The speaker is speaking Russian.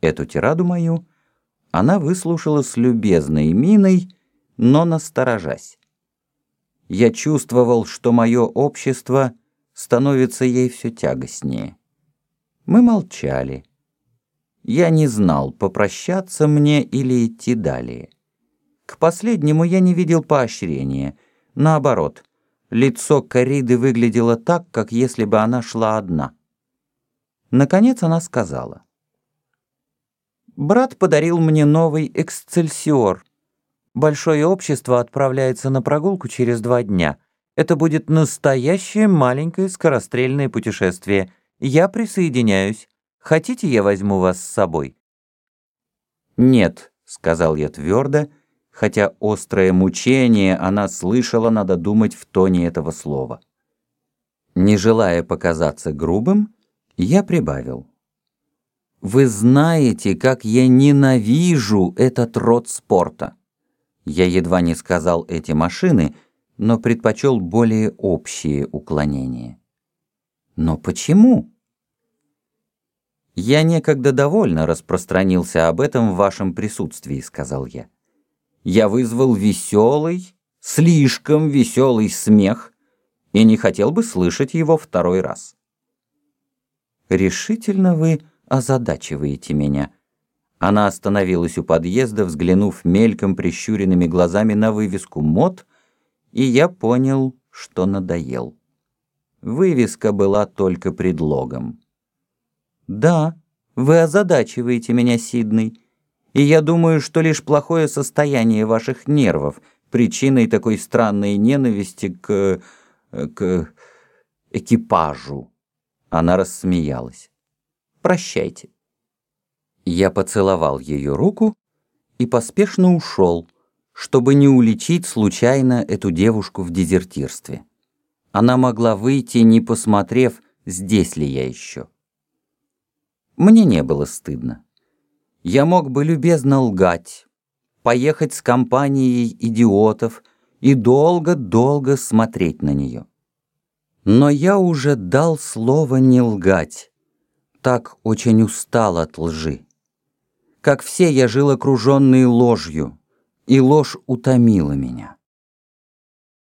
Эту тираду мою она выслушала с любезной миной, но насторожась. Я чувствовал, что мое общество становится ей все тягостнее. Мы молчали. Я не знал, попрощаться мне или идти далее. К последнему я не видел поощрения. Наоборот, лицо Кариды выглядело так, как если бы она шла одна. Наконец она сказала. «Брат подарил мне новый «Эксцельсиор». Большое общество отправляется на прогулку через два дня. Это будет настоящее маленькое скорострельное путешествие. Я присоединяюсь. Хотите, я возьму вас с собой?» «Нет», — сказал я твердо, хотя острое мучение она слышала, надо думать, в тоне этого слова. Не желая показаться грубым, я прибавил. «Вы знаете, как я ненавижу этот род спорта». Я едва не сказал эти машины, но предпочел более общие уклонения. «Но почему?» «Я некогда довольно распространился об этом в вашем присутствии», — сказал я. «Я вызвал веселый, слишком веселый смех и не хотел бы слышать его второй раз». «Решительно вы озадачиваете меня». Она остановилась у подъезда, взглянув мельком прищуренными глазами на вывеску «МОД», и я понял, что надоел. Вывеска была только предлогом. «Да, вы озадачиваете меня, Сиднey, и я думаю, что лишь плохое состояние ваших нервов причиной такой странной ненависти к... к... экипажу». Она рассмеялась. «Прощайте». Я поцеловал ее руку и поспешно ушел, чтобы не уличить случайно эту девушку в дезертирстве. Она могла выйти, не посмотрев, здесь ли я еще. Мне не было стыдно. Я мог бы любезно лгать, поехать с компанией идиотов и долго-долго смотреть на нее. Но я уже дал слово не лгать. Так очень устал от лжи. Как все, я жил окруженный ложью, и ложь утомила меня.